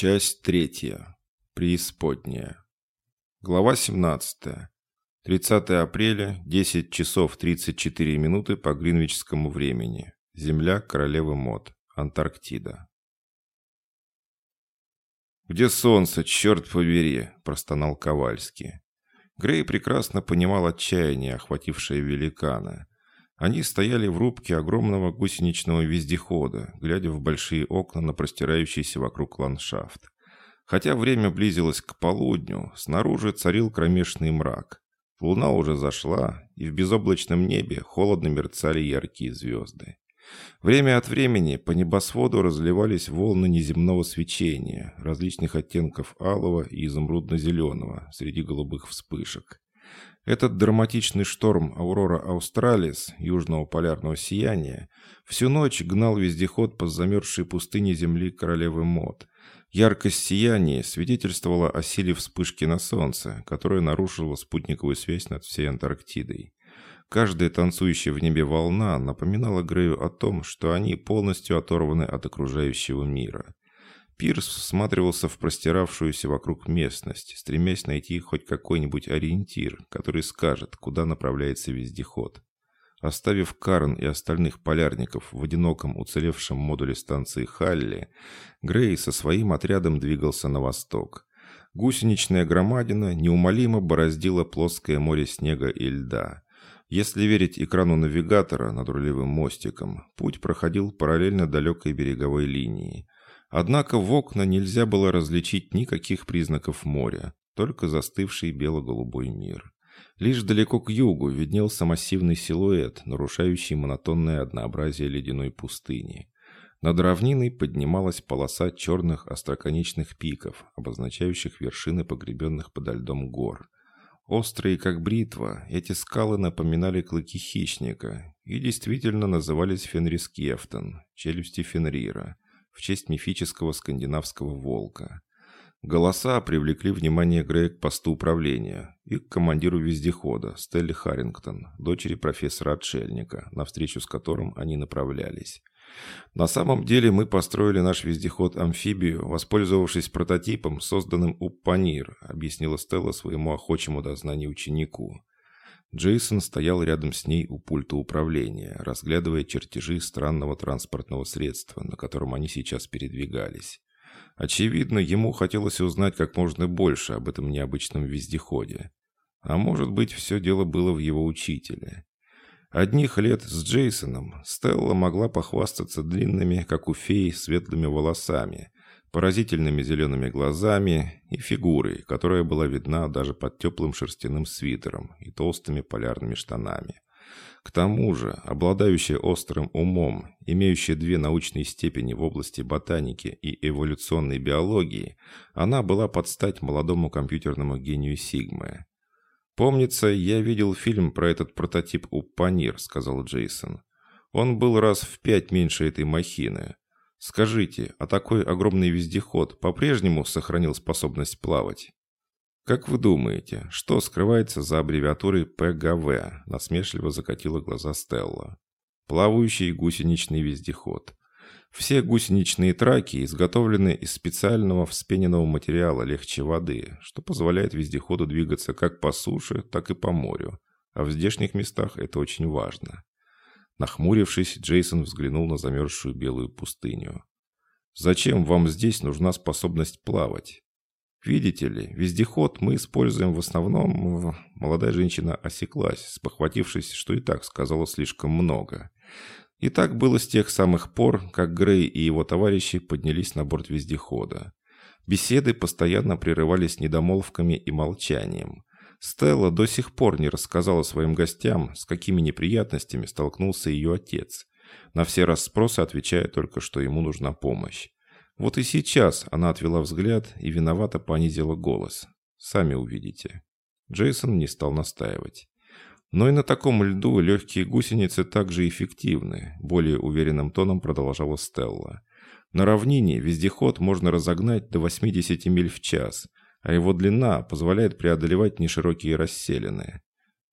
Часть третья. Преисподняя. Глава 17. 30 апреля, 10 часов 34 минуты по гринвичскому времени. Земля королевы Мод. Антарктида. «Где солнце, черт побери!» – простонал Ковальский. Грей прекрасно понимал отчаяние, охватившее великана. Они стояли в рубке огромного гусеничного вездехода, глядя в большие окна на простирающийся вокруг ландшафт. Хотя время близилось к полудню, снаружи царил кромешный мрак. Луна уже зашла, и в безоблачном небе холодно мерцали яркие звезды. Время от времени по небосводу разливались волны неземного свечения, различных оттенков алого и изумрудно-зеленого среди голубых вспышек. Этот драматичный шторм «Аурора Аустралис» южного полярного сияния всю ночь гнал вездеход по замерзшей пустыне земли королевы Мод. Яркость сияния свидетельствовала о силе вспышки на Солнце, которая нарушила спутниковую связь над всей Антарктидой. Каждая танцующая в небе волна напоминала Грею о том, что они полностью оторваны от окружающего мира. Пирс всматривался в простиравшуюся вокруг местность, стремясь найти хоть какой-нибудь ориентир, который скажет, куда направляется вездеход. Оставив Карн и остальных полярников в одиноком уцелевшем модуле станции Халли, Грей со своим отрядом двигался на восток. Гусеничная громадина неумолимо бороздила плоское море снега и льда. Если верить экрану навигатора над рулевым мостиком, путь проходил параллельно далекой береговой линии – Однако в окна нельзя было различить никаких признаков моря, только застывший бело-голубой мир. Лишь далеко к югу виднелся массивный силуэт, нарушающий монотонное однообразие ледяной пустыни. Над равниной поднималась полоса черных остроконечных пиков, обозначающих вершины погребенных подо льдом гор. Острые, как бритва, эти скалы напоминали клыки хищника и действительно назывались Фенрискефтон, челюсти Фенрира – в честь мифического скандинавского волка. Голоса привлекли внимание Грея к посту управления и к командиру вездехода Стелли Харрингтон, дочери профессора Отшельника, на встречу с которым они направлялись. На самом деле мы построили наш вездеход-амфибию, воспользовавшись прототипом, созданным у Панир, объяснила Стелла своему охочему до знаний ученику. Джейсон стоял рядом с ней у пульта управления, разглядывая чертежи странного транспортного средства, на котором они сейчас передвигались. Очевидно, ему хотелось узнать как можно больше об этом необычном вездеходе. А может быть, все дело было в его учителе. Одних лет с Джейсоном Стелла могла похвастаться длинными, как у феи, светлыми волосами, поразительными зелеными глазами и фигурой, которая была видна даже под теплым шерстяным свитером и толстыми полярными штанами. К тому же, обладающая острым умом, имеющая две научные степени в области ботаники и эволюционной биологии, она была под стать молодому компьютерному гению Сигмы. «Помнится, я видел фильм про этот прототип у Панир», — сказал Джейсон. «Он был раз в пять меньше этой махины. Скажите, а такой огромный вездеход по-прежнему сохранил способность плавать? Как вы думаете, что скрывается за аббревиатурой ПГВ? Насмешливо закатила глаза Стелла. Плавающий гусеничный вездеход. Все гусеничные траки изготовлены из специального вспененного материала легче воды, что позволяет вездеходу двигаться как по суше, так и по морю. А в здешних местах это очень важно. Нахмурившись, Джейсон взглянул на замерзшую белую пустыню. «Зачем вам здесь нужна способность плавать? Видите ли, вездеход мы используем в основном...» Молодая женщина осеклась, спохватившись, что и так сказала слишком много. И так было с тех самых пор, как Грей и его товарищи поднялись на борт вездехода. Беседы постоянно прерывались недомолвками и молчанием. Стелла до сих пор не рассказала своим гостям, с какими неприятностями столкнулся ее отец. На все расспросы отвечая только, что ему нужна помощь. Вот и сейчас она отвела взгляд и виновато понизила голос. «Сами увидите». Джейсон не стал настаивать. Но и на таком льду легкие гусеницы также эффективны, более уверенным тоном продолжала Стелла. На равнине вездеход можно разогнать до 80 миль в час, а его длина позволяет преодолевать неширокие расселины.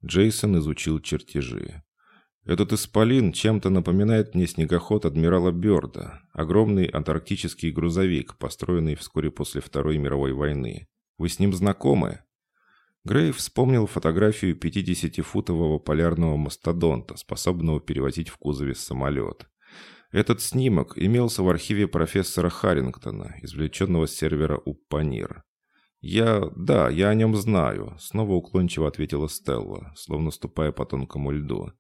Джейсон изучил чертежи. Этот исполин чем-то напоминает мне снегоход адмирала Бёрда, огромный антарктический грузовик, построенный вскоре после Второй мировой войны. Вы с ним знакомы?» Грей вспомнил фотографию 50-футового полярного мастодонта, способного перевозить в кузове самолет. Этот снимок имелся в архиве профессора Харрингтона, извлеченного с сервера Уппанир. «Я... да, я о нем знаю», — снова уклончиво ответила Стелла, словно ступая по тонкому льду.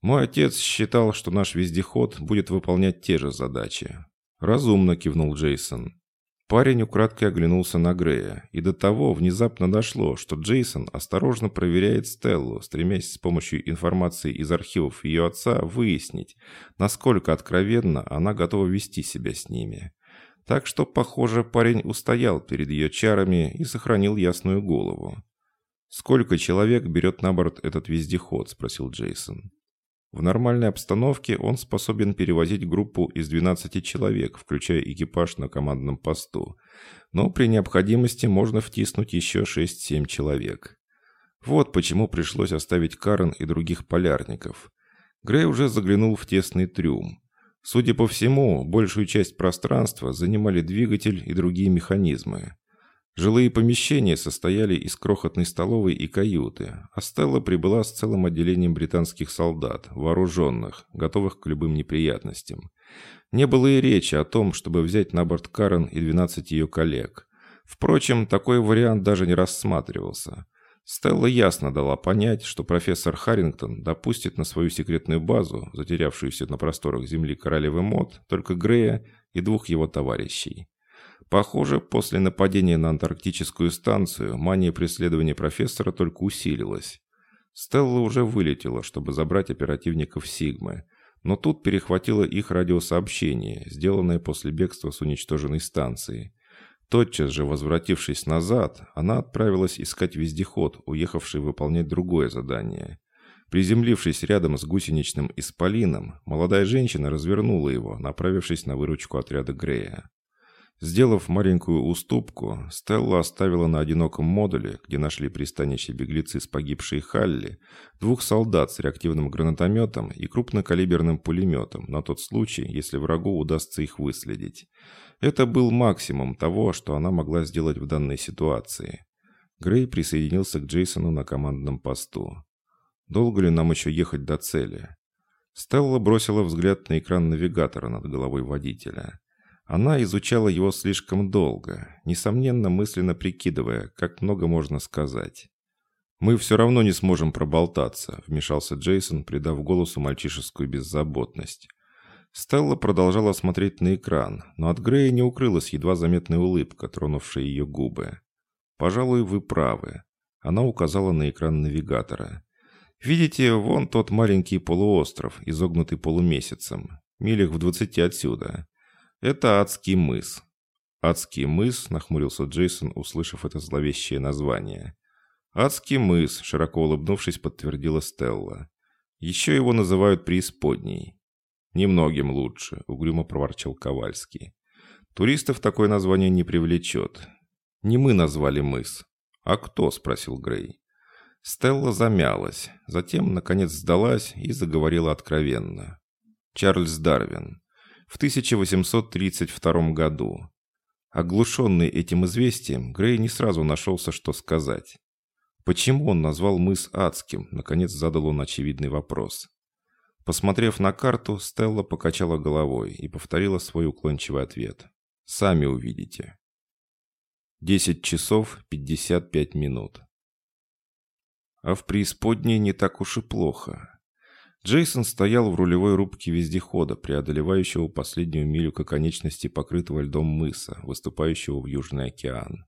«Мой отец считал, что наш вездеход будет выполнять те же задачи». «Разумно», — кивнул Джейсон. Парень украдкой оглянулся на Грея, и до того внезапно дошло, что Джейсон осторожно проверяет Стеллу, стремясь с помощью информации из архивов ее отца выяснить, насколько откровенно она готова вести себя с ними. Так что, похоже, парень устоял перед ее чарами и сохранил ясную голову. «Сколько человек берет на борт этот вездеход?» – спросил Джейсон. В нормальной обстановке он способен перевозить группу из 12 человек, включая экипаж на командном посту. Но при необходимости можно втиснуть еще 6-7 человек. Вот почему пришлось оставить Карен и других полярников. Грей уже заглянул в тесный трюм. Судя по всему, большую часть пространства занимали двигатель и другие механизмы. Жилые помещения состояли из крохотной столовой и каюты, а Стелла прибыла с целым отделением британских солдат, вооруженных, готовых к любым неприятностям. Не было и речи о том, чтобы взять на борт Карен и 12 ее коллег. Впрочем, такой вариант даже не рассматривался. Стелла ясно дала понять, что профессор Харрингтон допустит на свою секретную базу, затерявшуюся на просторах земли королевы Мод, только Грея и двух его товарищей. Похоже, после нападения на антарктическую станцию мания преследования профессора только усилилась. Стелла уже вылетела, чтобы забрать оперативников Сигмы, но тут перехватила их радиосообщение, сделанное после бегства с уничтоженной станции. Тотчас же, возвратившись назад, она отправилась искать вездеход, уехавший выполнять другое задание. Приземлившись рядом с гусеничным исполином, молодая женщина развернула его, направившись на выручку отряда Грея. Сделав маленькую уступку, Стелла оставила на одиноком модуле, где нашли пристанище беглецы с погибшей Халли, двух солдат с реактивным гранатометом и крупнокалиберным пулеметом на тот случай, если врагу удастся их выследить. Это был максимум того, что она могла сделать в данной ситуации. Грей присоединился к Джейсону на командном посту. «Долго ли нам еще ехать до цели?» Стелла бросила взгляд на экран навигатора над головой водителя. Она изучала его слишком долго, несомненно мысленно прикидывая, как много можно сказать. «Мы все равно не сможем проболтаться», — вмешался Джейсон, придав голосу мальчишескую беззаботность. Стелла продолжала смотреть на экран, но от Грея не укрылась едва заметная улыбка, тронувшая ее губы. «Пожалуй, вы правы». Она указала на экран навигатора. «Видите, вон тот маленький полуостров, изогнутый полумесяцем, милях в двадцати отсюда. Это адский мыс. Адский мыс, нахмурился Джейсон, услышав это зловещее название. Адский мыс, широко улыбнувшись, подтвердила Стелла. Еще его называют преисподней. Немногим лучше, угрюмо проворчал Ковальский. Туристов такое название не привлечет. Не мы назвали мыс. А кто? спросил Грей. Стелла замялась, затем, наконец, сдалась и заговорила откровенно. Чарльз Дарвин в 1832 году. Оглушенный этим известием, Грей не сразу нашелся, что сказать. Почему он назвал мыс адским, наконец задал он очевидный вопрос. Посмотрев на карту, Стелла покачала головой и повторила свой уклончивый ответ. «Сами увидите». 10 часов 55 минут. А в преисподней не так уж и плохо. Джейсон стоял в рулевой рубке вездехода, преодолевающего последнюю милю к оконечности покрытого льдом мыса, выступающего в Южный океан.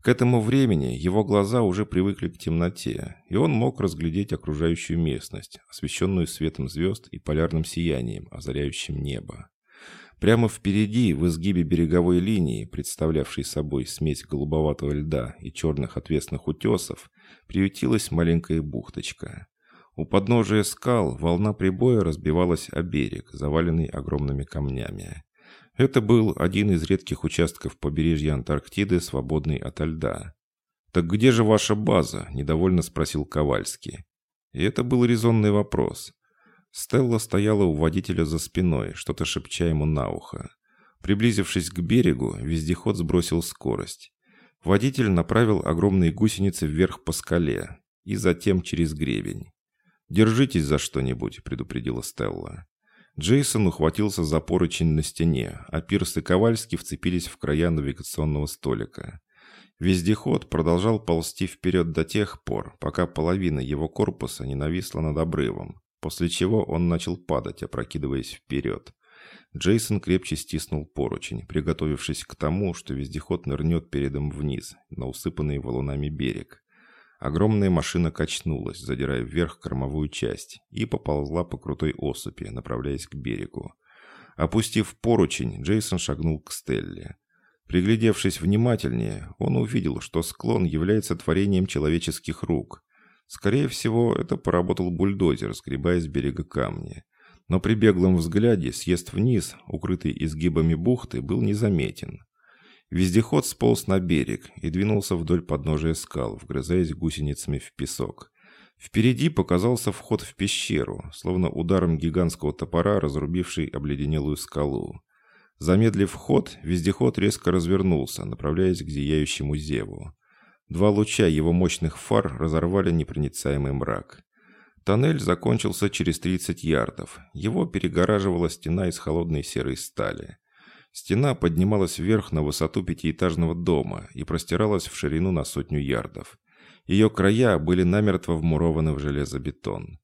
К этому времени его глаза уже привыкли к темноте, и он мог разглядеть окружающую местность, освещенную светом звезд и полярным сиянием, озаряющим небо. Прямо впереди, в изгибе береговой линии, представлявшей собой смесь голубоватого льда и черных отвесных утесов, приютилась маленькая бухточка. У подножия скал волна прибоя разбивалась о берег, заваленный огромными камнями. Это был один из редких участков побережья Антарктиды, свободный ото льда. «Так где же ваша база?» – недовольно спросил Ковальский. И это был резонный вопрос. Стелла стояла у водителя за спиной, что-то шепча ему на ухо. Приблизившись к берегу, вездеход сбросил скорость. Водитель направил огромные гусеницы вверх по скале и затем через гребень. «Держитесь за что-нибудь», — предупредила Стелла. Джейсон ухватился за поручень на стене, а Пирс и Ковальский вцепились в края навигационного столика. Вездеход продолжал ползти вперед до тех пор, пока половина его корпуса не нависла над обрывом, после чего он начал падать, опрокидываясь вперед. Джейсон крепче стиснул поручень, приготовившись к тому, что вездеход нырнет передом вниз, на усыпанный валунами берег. Огромная машина качнулась, задирая вверх кормовую часть, и поползла по крутой осыпи, направляясь к берегу. Опустив поручень, Джейсон шагнул к Стелле. Приглядевшись внимательнее, он увидел, что склон является творением человеческих рук. Скорее всего, это поработал бульдозер, сгребая с берега камни. Но при беглом взгляде съезд вниз, укрытый изгибами бухты, был незаметен. Вездеход сполз на берег и двинулся вдоль подножия скал, вгрызаясь гусеницами в песок. Впереди показался вход в пещеру, словно ударом гигантского топора, разрубивший обледенелую скалу. Замедлив ход, вездеход резко развернулся, направляясь к зияющему зеву. Два луча его мощных фар разорвали непроницаемый мрак. Тоннель закончился через 30 ярдов. Его перегораживала стена из холодной серой стали. Стена поднималась вверх на высоту пятиэтажного дома и простиралась в ширину на сотню ярдов. Ее края были намертво вмурованы в железобетон.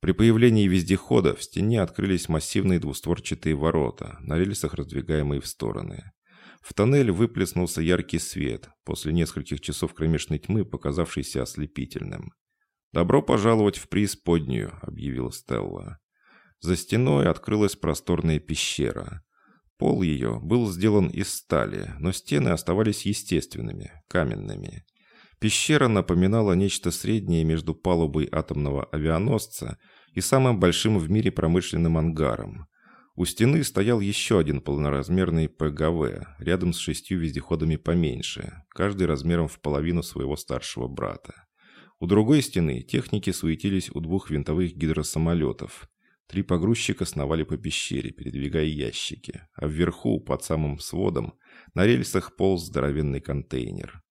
При появлении вездехода в стене открылись массивные двустворчатые ворота, на рельсах раздвигаемые в стороны. В тоннель выплеснулся яркий свет, после нескольких часов кромешной тьмы, показавшийся ослепительным. «Добро пожаловать в преисподнюю», — объявила Стелла. За стеной открылась просторная пещера. Пол ее был сделан из стали, но стены оставались естественными, каменными. Пещера напоминала нечто среднее между палубой атомного авианосца и самым большим в мире промышленным ангаром. У стены стоял еще один полноразмерный ПГВ, рядом с шестью вездеходами поменьше, каждый размером в половину своего старшего брата. У другой стены техники суетились у двух винтовых гидросамолетов. Три погрузчика сновали по пещере, передвигая ящики, а вверху, под самым сводом, на рельсах полз здоровенный контейнер.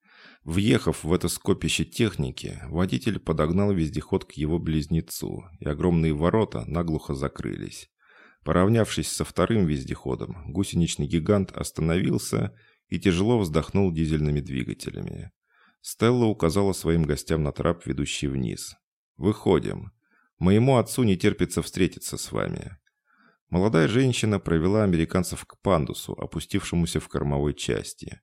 Въехав в это скопище техники, водитель подогнал вездеход к его близнецу, и огромные ворота наглухо закрылись. Поравнявшись со вторым вездеходом, гусеничный гигант остановился и тяжело вздохнул дизельными двигателями. Стелла указала своим гостям на трап, ведущий вниз. «Выходим. Моему отцу не терпится встретиться с вами». Молодая женщина провела американцев к пандусу, опустившемуся в кормовой части.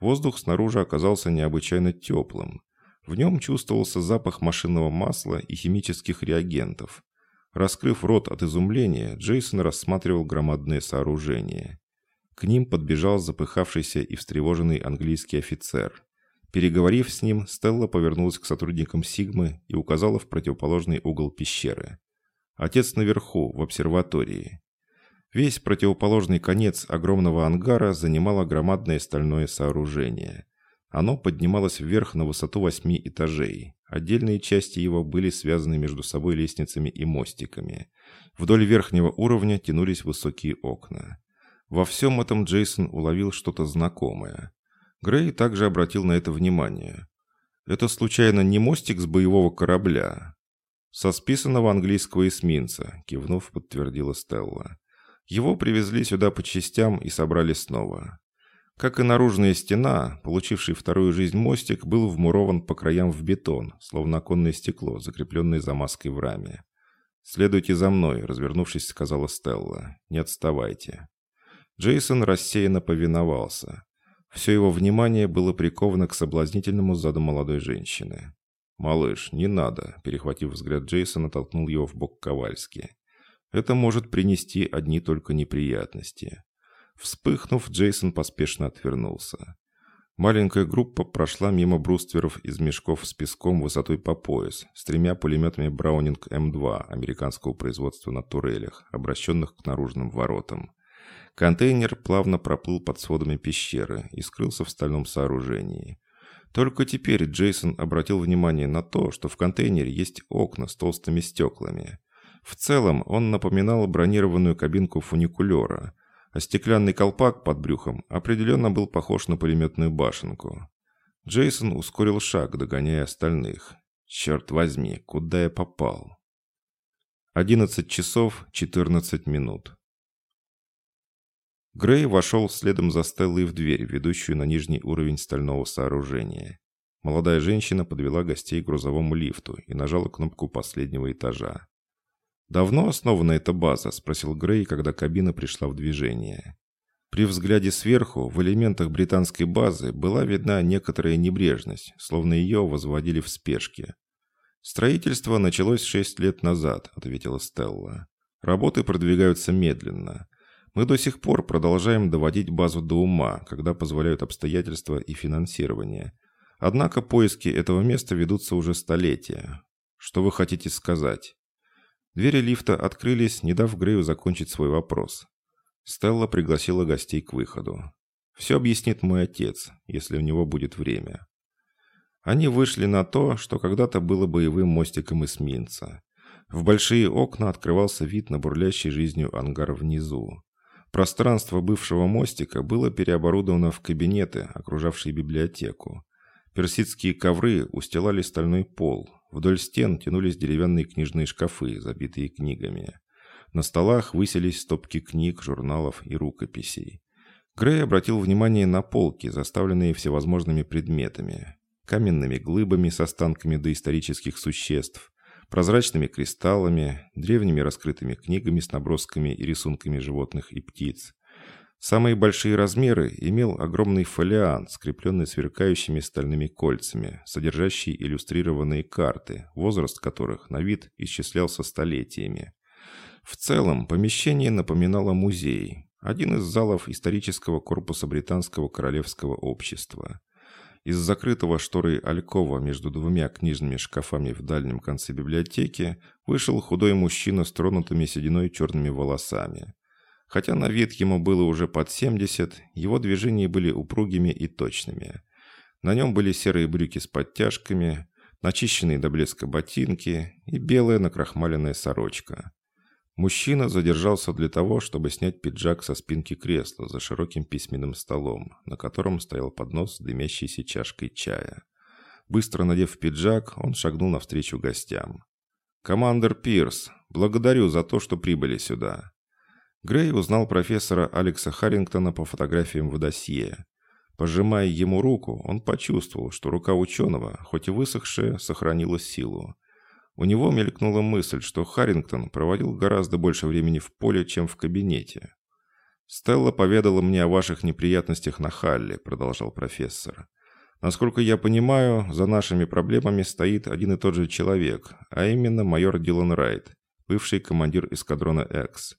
Воздух снаружи оказался необычайно теплым. В нем чувствовался запах машинного масла и химических реагентов. Раскрыв рот от изумления, Джейсон рассматривал громадное сооружение. К ним подбежал запыхавшийся и встревоженный английский офицер. Переговорив с ним, Стелла повернулась к сотрудникам Сигмы и указала в противоположный угол пещеры. Отец наверху, в обсерватории. Весь противоположный конец огромного ангара занимало громадное стальное сооружение. Оно поднималось вверх на высоту восьми этажей. Отдельные части его были связаны между собой лестницами и мостиками. Вдоль верхнего уровня тянулись высокие окна. Во всем этом Джейсон уловил что-то знакомое. Грей также обратил на это внимание. Это случайно не мостик с боевого корабля? Со списанного английского эсминца, кивнув, подтвердила Стелла. Его привезли сюда по частям и собрали снова. Как и наружная стена, получивший вторую жизнь мостик был вмурован по краям в бетон, словно оконное стекло, закрепленное замазкой в раме. «Следуйте за мной», — развернувшись, сказала Стелла. «Не отставайте». Джейсон рассеянно повиновался. Все его внимание было приковано к соблазнительному заду молодой женщины. «Малыш, не надо», – перехватив взгляд Джейсона, толкнул его в бок Ковальски. «Это может принести одни только неприятности». Вспыхнув, Джейсон поспешно отвернулся. Маленькая группа прошла мимо брустверов из мешков с песком высотой по пояс с тремя пулеметами Браунинг М2 американского производства на турелях, обращенных к наружным воротам. Контейнер плавно проплыл под сводами пещеры и скрылся в стальном сооружении. Только теперь Джейсон обратил внимание на то, что в контейнере есть окна с толстыми стеклами. В целом он напоминал бронированную кабинку фуникулера, а стеклянный колпак под брюхом определенно был похож на пулеметную башенку. Джейсон ускорил шаг, догоняя остальных. «Черт возьми, куда я попал?» 11 часов 14 минут. Грей вошел следом за Стеллой в дверь, ведущую на нижний уровень стального сооружения. Молодая женщина подвела гостей к грузовому лифту и нажала кнопку последнего этажа. «Давно основана эта база?» – спросил Грей, когда кабина пришла в движение. При взгляде сверху в элементах британской базы была видна некоторая небрежность, словно ее возводили в спешке. «Строительство началось шесть лет назад», — ответила Стелла. «Работы продвигаются медленно. Мы до сих пор продолжаем доводить базу до ума, когда позволяют обстоятельства и финансирование. Однако поиски этого места ведутся уже столетия. Что вы хотите сказать?» Двери лифта открылись, не дав Грею закончить свой вопрос. Стелла пригласила гостей к выходу. «Все объяснит мой отец, если у него будет время». Они вышли на то, что когда-то было боевым мостиком эсминца. В большие окна открывался вид на бурлящий жизнью ангар внизу. Пространство бывшего мостика было переоборудовано в кабинеты, окружавшие библиотеку. Персидские ковры устилали стальной пол. Вдоль стен тянулись деревянные книжные шкафы, забитые книгами. На столах высились стопки книг, журналов и рукописей. Грей обратил внимание на полки, заставленные всевозможными предметами каменными глыбами с останками доисторических существ, прозрачными кристаллами, древними раскрытыми книгами с набросками и рисунками животных и птиц. Самые большие размеры имел огромный фолиант, скрепленный сверкающими стальными кольцами, содержащий иллюстрированные карты, возраст которых на вид исчислялся столетиями. В целом, помещение напоминало музей, один из залов исторического корпуса Британского королевского общества – из закрытого шторой алькова между двумя книжными шкафами в дальнем конце библиотеки вышел худой мужчина с тронутыми сединой черными волосами. Хотя на вид ему было уже под 70, его движения были упругими и точными. На нем были серые брюки с подтяжками, начищенные до блеска ботинки и белая накрахмаленная сорочка. Мужчина задержался для того, чтобы снять пиджак со спинки кресла за широким письменным столом, на котором стоял поднос с дымящейся чашкой чая. Быстро надев пиджак, он шагнул навстречу гостям. «Командер Пирс, благодарю за то, что прибыли сюда». Грей узнал профессора Алекса Харрингтона по фотографиям в досье. Пожимая ему руку, он почувствовал, что рука ученого, хоть и высохшая, сохранила силу. У него мелькнула мысль, что Харрингтон проводил гораздо больше времени в поле, чем в кабинете. «Стелла поведала мне о ваших неприятностях на Халле», — продолжал профессор. «Насколько я понимаю, за нашими проблемами стоит один и тот же человек, а именно майор Дилан Райт, бывший командир эскадрона «Экс».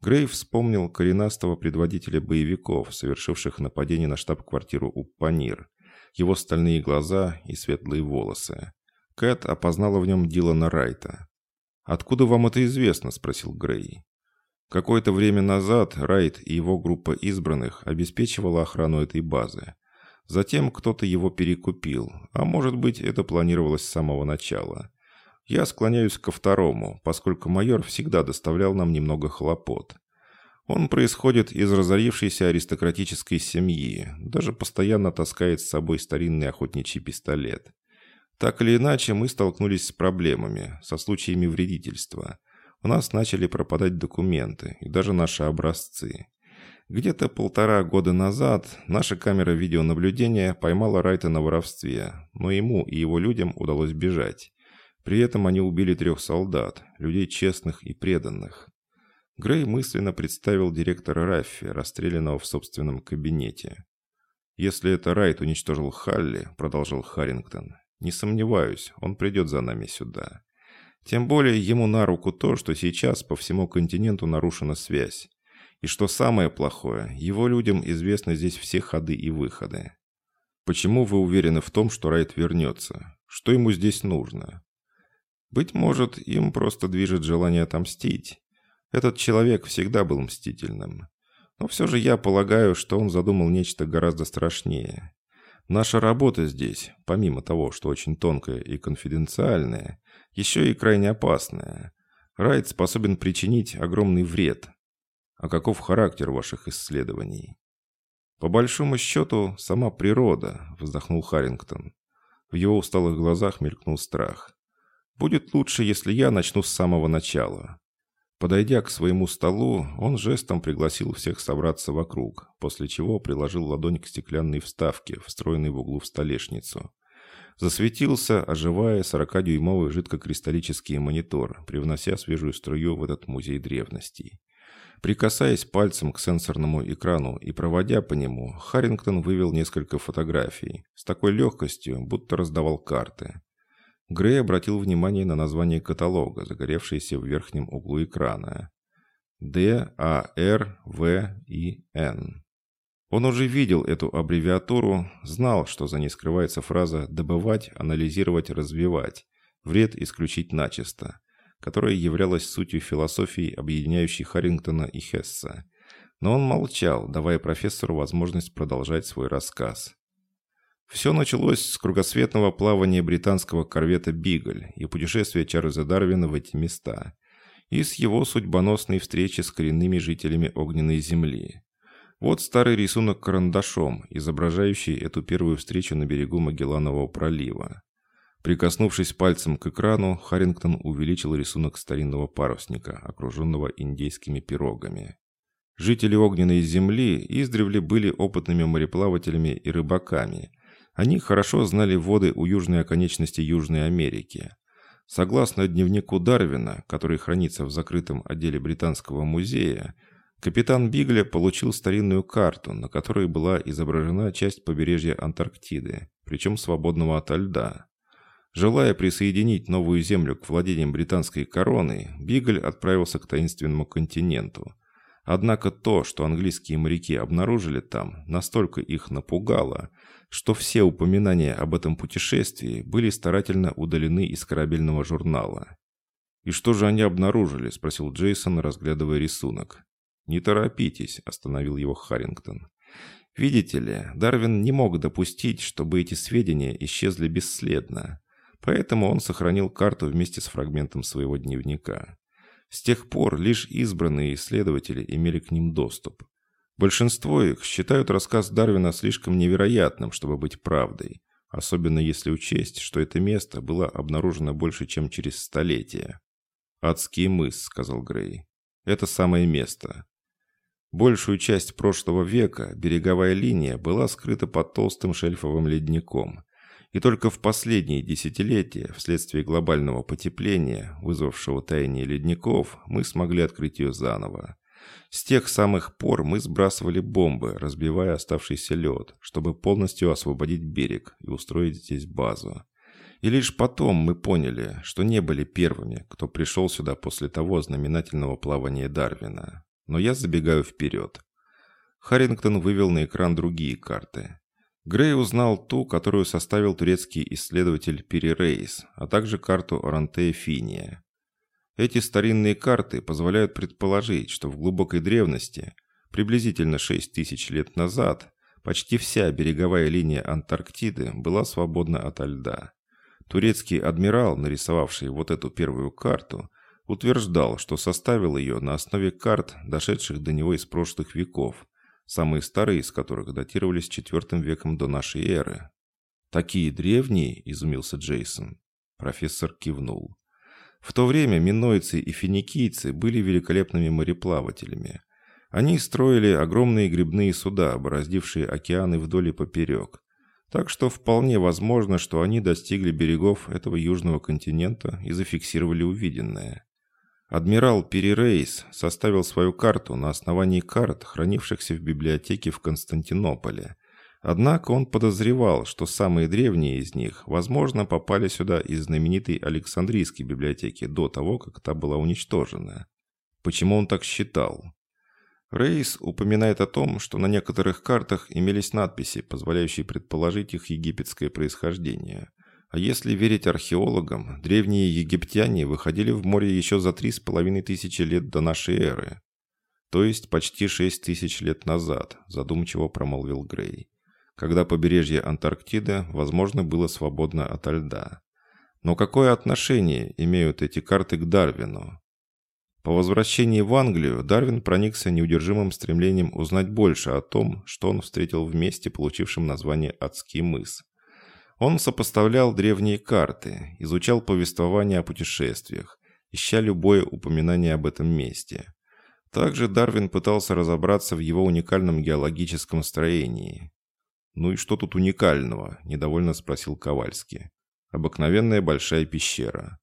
Грей вспомнил коренастого предводителя боевиков, совершивших нападение на штаб-квартиру Уппанир, его стальные глаза и светлые волосы. Кэт опознала в нем Дилана Райта. «Откуда вам это известно?» – спросил Грей. Какое-то время назад Райт и его группа избранных обеспечивала охрану этой базы. Затем кто-то его перекупил, а может быть это планировалось с самого начала. Я склоняюсь ко второму, поскольку майор всегда доставлял нам немного хлопот. Он происходит из разорившейся аристократической семьи, даже постоянно таскает с собой старинный охотничий пистолет. Так или иначе, мы столкнулись с проблемами, со случаями вредительства. У нас начали пропадать документы и даже наши образцы. Где-то полтора года назад наша камера видеонаблюдения поймала Райта на воровстве, но ему и его людям удалось бежать. При этом они убили трех солдат, людей честных и преданных. Грей мысленно представил директора Раффи, расстрелянного в собственном кабинете. «Если это Райт уничтожил Халли», — продолжил Харрингтон, не сомневаюсь, он придет за нами сюда. Тем более ему на руку то, что сейчас по всему континенту нарушена связь. И что самое плохое, его людям известны здесь все ходы и выходы. Почему вы уверены в том, что Райт вернется? Что ему здесь нужно? Быть может, им просто движет желание отомстить. Этот человек всегда был мстительным. Но все же я полагаю, что он задумал нечто гораздо страшнее. Наша работа здесь, помимо того, что очень тонкая и конфиденциальная, еще и крайне опасная. Райт способен причинить огромный вред. А каков характер ваших исследований? По большому счету, сама природа, вздохнул Харрингтон. В его усталых глазах мелькнул страх. Будет лучше, если я начну с самого начала. Подойдя к своему столу, он жестом пригласил всех собраться вокруг, после чего приложил ладонь к стеклянной вставке, встроенной в углу в столешницу. Засветился, оживая 40-дюймовый жидкокристаллический монитор, привнося свежую струю в этот музей древностей. Прикасаясь пальцем к сенсорному экрану и проводя по нему, Харрингтон вывел несколько фотографий, с такой легкостью, будто раздавал карты. Грей обратил внимание на название каталога, загоревшееся в верхнем углу экрана. Д, А, Р, В, И, Н. Он уже видел эту аббревиатуру, знал, что за ней скрывается фраза «добывать, анализировать, развивать», «вред исключить начисто», которая являлась сутью философии, объединяющей Харрингтона и Хесса. Но он молчал, давая профессору возможность продолжать свой рассказ. Все началось с кругосветного плавания британского корвета «Бигль» и путешествия Чарльза Дарвина в эти места, и с его судьбоносной встречи с коренными жителями огненной земли. Вот старый рисунок карандашом, изображающий эту первую встречу на берегу Магелланового пролива. Прикоснувшись пальцем к экрану, Харрингтон увеличил рисунок старинного парусника, окруженного индейскими пирогами. Жители огненной земли издревле были опытными мореплавателями и рыбаками. Они хорошо знали воды у южной оконечности Южной Америки. Согласно дневнику Дарвина, который хранится в закрытом отделе Британского музея, Капитан Бигля получил старинную карту, на которой была изображена часть побережья Антарктиды, причем свободного ото льда. Желая присоединить новую землю к владениям британской короны, Бигль отправился к таинственному континенту. Однако то, что английские моряки обнаружили там, настолько их напугало, что все упоминания об этом путешествии были старательно удалены из корабельного журнала. «И что же они обнаружили?» – спросил Джейсон, разглядывая рисунок. «Не торопитесь», – остановил его Харрингтон. «Видите ли, Дарвин не мог допустить, чтобы эти сведения исчезли бесследно, поэтому он сохранил карту вместе с фрагментом своего дневника. С тех пор лишь избранные исследователи имели к ним доступ. Большинство их считают рассказ Дарвина слишком невероятным, чтобы быть правдой, особенно если учесть, что это место было обнаружено больше, чем через столетия. «Адский мыс», — сказал Грей. «Это самое место. Большую часть прошлого века береговая линия была скрыта под толстым шельфовым ледником. И только в последние десятилетия, вследствие глобального потепления, вызвавшего таяние ледников, мы смогли открыть ее заново. С тех самых пор мы сбрасывали бомбы, разбивая оставшийся лед, чтобы полностью освободить берег и устроить здесь базу. И лишь потом мы поняли, что не были первыми, кто пришел сюда после того знаменательного плавания Дарвина но я забегаю вперед. Харрингтон вывел на экран другие карты. Грей узнал ту, которую составил турецкий исследователь Пири Рейс, а также карту Орантея Финия. Эти старинные карты позволяют предположить, что в глубокой древности, приблизительно 6 тысяч лет назад, почти вся береговая линия Антарктиды была свободна ото льда. Турецкий адмирал, нарисовавший вот эту первую карту, утверждал, что составил ее на основе карт, дошедших до него из прошлых веков, самые старые из которых датировались IV веком до нашей эры. «Такие древние?» – изумился Джейсон. Профессор кивнул. В то время минойцы и финикийцы были великолепными мореплавателями. Они строили огромные грибные суда, бороздившие океаны вдоль и поперек. Так что вполне возможно, что они достигли берегов этого южного континента и зафиксировали увиденное. Адмирал Перерейс составил свою карту на основании карт, хранившихся в библиотеке в Константинополе. Однако он подозревал, что самые древние из них, возможно, попали сюда из знаменитой Александрийской библиотеки до того, как та была уничтожена. Почему он так считал? Рейс упоминает о том, что на некоторых картах имелись надписи, позволяющие предположить их египетское происхождение. А если верить археологам, древние египтяне выходили в море еще за три с половиной тысячи лет до нашей эры. То есть почти шесть тысяч лет назад, задумчиво промолвил Грей. Когда побережье Антарктиды, возможно, было свободно ото льда. Но какое отношение имеют эти карты к Дарвину? По возвращении в Англию Дарвин проникся неудержимым стремлением узнать больше о том, что он встретил в месте, получившем название «Адский мыс». Он сопоставлял древние карты, изучал повествования о путешествиях, ища любое упоминание об этом месте. Также Дарвин пытался разобраться в его уникальном геологическом строении. «Ну и что тут уникального?» – недовольно спросил Ковальский. «Обыкновенная большая пещера.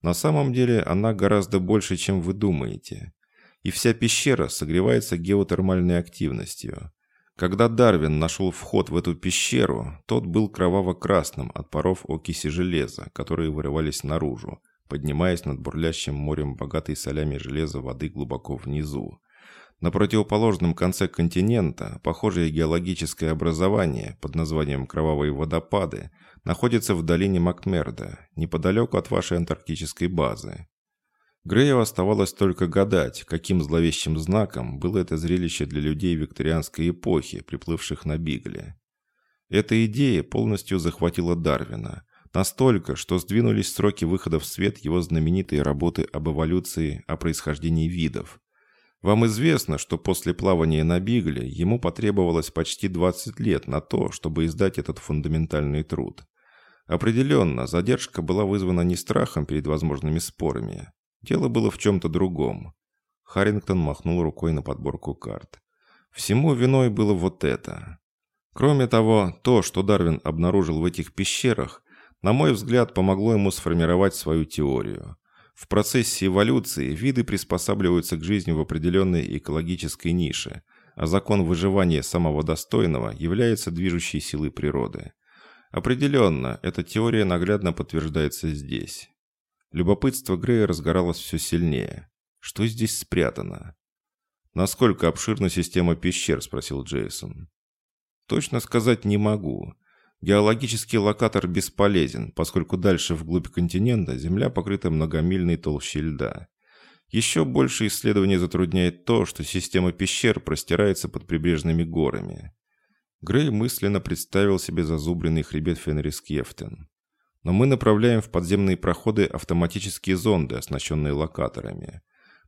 На самом деле она гораздо больше, чем вы думаете. И вся пещера согревается геотермальной активностью. Когда Дарвин нашел вход в эту пещеру, тот был кроваво-красным от паров окиси железа, которые вырывались наружу, поднимаясь над бурлящим морем богатой солями железа воды глубоко внизу. На противоположном конце континента похожее геологическое образование под названием Кровавые водопады находится в долине Макмерда, неподалеку от вашей антарктической базы. Грею оставалось только гадать, каким зловещим знаком было это зрелище для людей викторианской эпохи, приплывших на Бигле. Эта идея полностью захватила Дарвина, настолько, что сдвинулись сроки выхода в свет его знаменитой работы об эволюции, о происхождении видов. Вам известно, что после плавания на Бигле ему потребовалось почти 20 лет на то, чтобы издать этот фундаментальный труд. Определенно, задержка была вызвана не страхом перед возможными спорами, Дело было в чем-то другом. Харрингтон махнул рукой на подборку карт. Всему виной было вот это. Кроме того, то, что Дарвин обнаружил в этих пещерах, на мой взгляд, помогло ему сформировать свою теорию. В процессе эволюции виды приспосабливаются к жизни в определенной экологической нише, а закон выживания самого достойного является движущей силой природы. Определенно, эта теория наглядно подтверждается здесь. Любопытство Грея разгоралось все сильнее. Что здесь спрятано? «Насколько обширна система пещер?» – спросил Джейсон. «Точно сказать не могу. Геологический локатор бесполезен, поскольку дальше вглубь континента Земля покрыта многомильной толщей льда. Еще больше исследований затрудняет то, что система пещер простирается под прибрежными горами. Грей мысленно представил себе зазубренный хребет Фенрискефтен но мы направляем в подземные проходы автоматические зонды, оснащенные локаторами.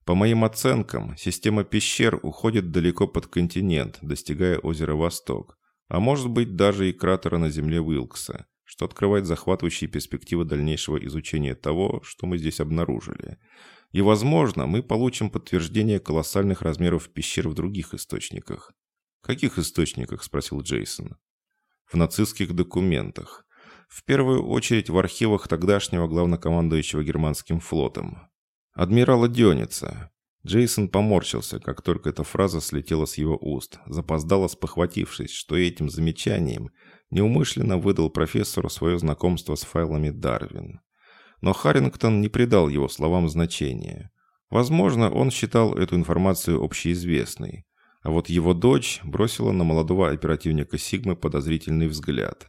По моим оценкам, система пещер уходит далеко под континент, достигая озера Восток, а может быть даже и кратера на земле Уилкса, что открывает захватывающие перспективы дальнейшего изучения того, что мы здесь обнаружили. И, возможно, мы получим подтверждение колоссальных размеров пещер в других источниках. «Каких источниках?» – спросил Джейсон. «В нацистских документах. В первую очередь в архивах тогдашнего главнокомандующего германским флотом. Адмирала Дёница. Джейсон поморщился, как только эта фраза слетела с его уст, запоздало спохватившись, что этим замечанием неумышленно выдал профессору свое знакомство с файлами Дарвин. Но Харрингтон не придал его словам значения. Возможно, он считал эту информацию общеизвестной, а вот его дочь бросила на молодого оперативника Сигмы подозрительный взгляд.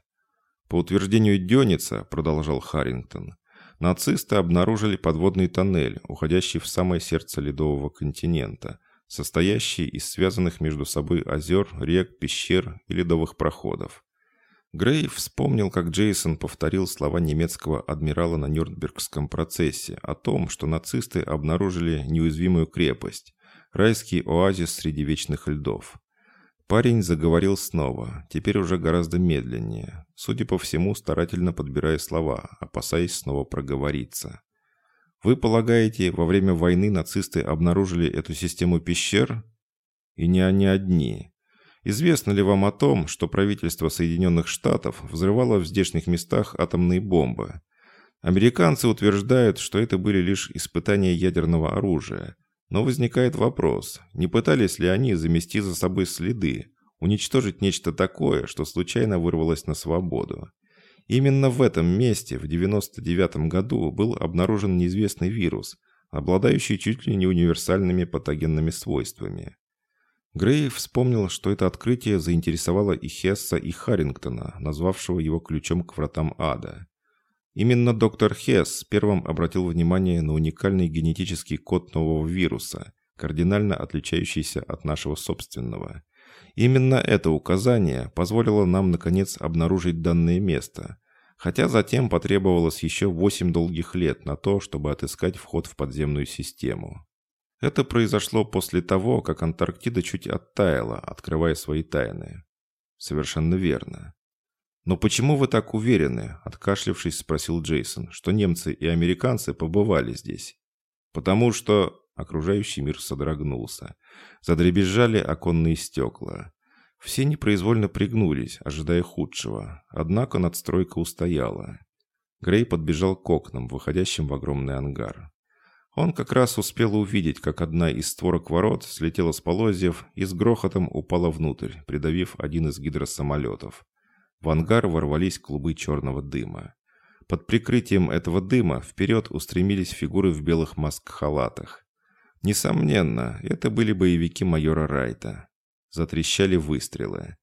По утверждению Дёница, продолжал Харрингтон, нацисты обнаружили подводный тоннель, уходящий в самое сердце ледового континента, состоящий из связанных между собой озер, рек, пещер и ледовых проходов. Грей вспомнил, как Джейсон повторил слова немецкого адмирала на Нюрнбергском процессе о том, что нацисты обнаружили неуязвимую крепость, райский оазис среди вечных льдов. Парень заговорил снова, теперь уже гораздо медленнее, судя по всему, старательно подбирая слова, опасаясь снова проговориться. «Вы полагаете, во время войны нацисты обнаружили эту систему пещер?» «И не они одни. Известно ли вам о том, что правительство Соединенных Штатов взрывало в здешних местах атомные бомбы? Американцы утверждают, что это были лишь испытания ядерного оружия – но возникает вопрос, не пытались ли они замести за собой следы, уничтожить нечто такое, что случайно вырвалось на свободу. Именно в этом месте в 99 году был обнаружен неизвестный вирус, обладающий чуть ли не универсальными патогенными свойствами. Грей вспомнил, что это открытие заинтересовало и Хесса, и Харрингтона, назвавшего его ключом к вратам ада. Именно доктор Хесс первым обратил внимание на уникальный генетический код нового вируса, кардинально отличающийся от нашего собственного. Именно это указание позволило нам, наконец, обнаружить данное место, хотя затем потребовалось еще 8 долгих лет на то, чтобы отыскать вход в подземную систему. Это произошло после того, как Антарктида чуть оттаяла, открывая свои тайны. Совершенно верно. «Но почему вы так уверены?» – откашлившись, спросил Джейсон, что немцы и американцы побывали здесь. «Потому что...» – окружающий мир содрогнулся. Задребезжали оконные стекла. Все непроизвольно пригнулись, ожидая худшего. Однако надстройка устояла. Грей подбежал к окнам, выходящим в огромный ангар. Он как раз успел увидеть, как одна из створок ворот слетела с полозьев и с грохотом упала внутрь, придавив один из гидросамолетов. В ангар ворвались клубы черного дыма. Под прикрытием этого дыма вперед устремились фигуры в белых маск-халатах. Несомненно, это были боевики майора Райта. Затрещали выстрелы.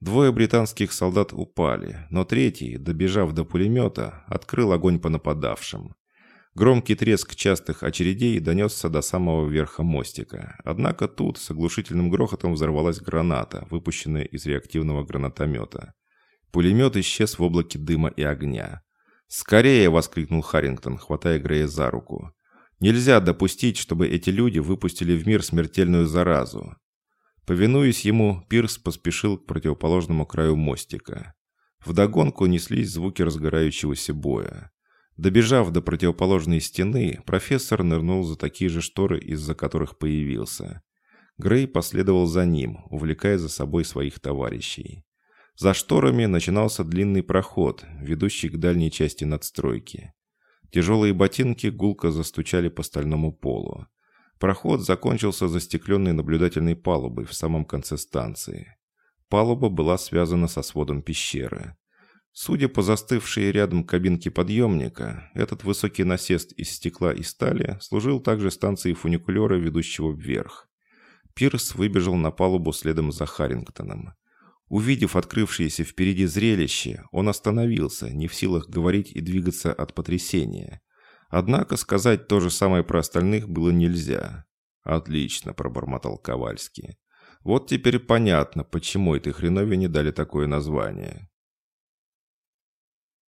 Двое британских солдат упали, но третий, добежав до пулемета, открыл огонь по нападавшим. Громкий треск частых очередей донесся до самого верха мостика. Однако тут с оглушительным грохотом взорвалась граната, выпущенная из реактивного гранатомета. Пулемет исчез в облаке дыма и огня. «Скорее!» — воскликнул Харрингтон, хватая Грея за руку. «Нельзя допустить, чтобы эти люди выпустили в мир смертельную заразу». Повинуясь ему, Пирс поспешил к противоположному краю мостика. Вдогонку неслись звуки разгорающегося боя. Добежав до противоположной стены, профессор нырнул за такие же шторы, из-за которых появился. Грей последовал за ним, увлекая за собой своих товарищей. За шторами начинался длинный проход, ведущий к дальней части надстройки. Тяжелые ботинки гулко застучали по стальному полу. Проход закончился застекленной наблюдательной палубой в самом конце станции. Палуба была связана со сводом пещеры. Судя по застывшей рядом кабинке подъемника, этот высокий насест из стекла и стали служил также станцией фуникулера, ведущего вверх. Пирс выбежал на палубу следом за Харрингтоном. Увидев открывшееся впереди зрелище, он остановился, не в силах говорить и двигаться от потрясения. Однако сказать то же самое про остальных было нельзя. «Отлично», — пробормотал Ковальский. «Вот теперь понятно, почему этой хреновине дали такое название.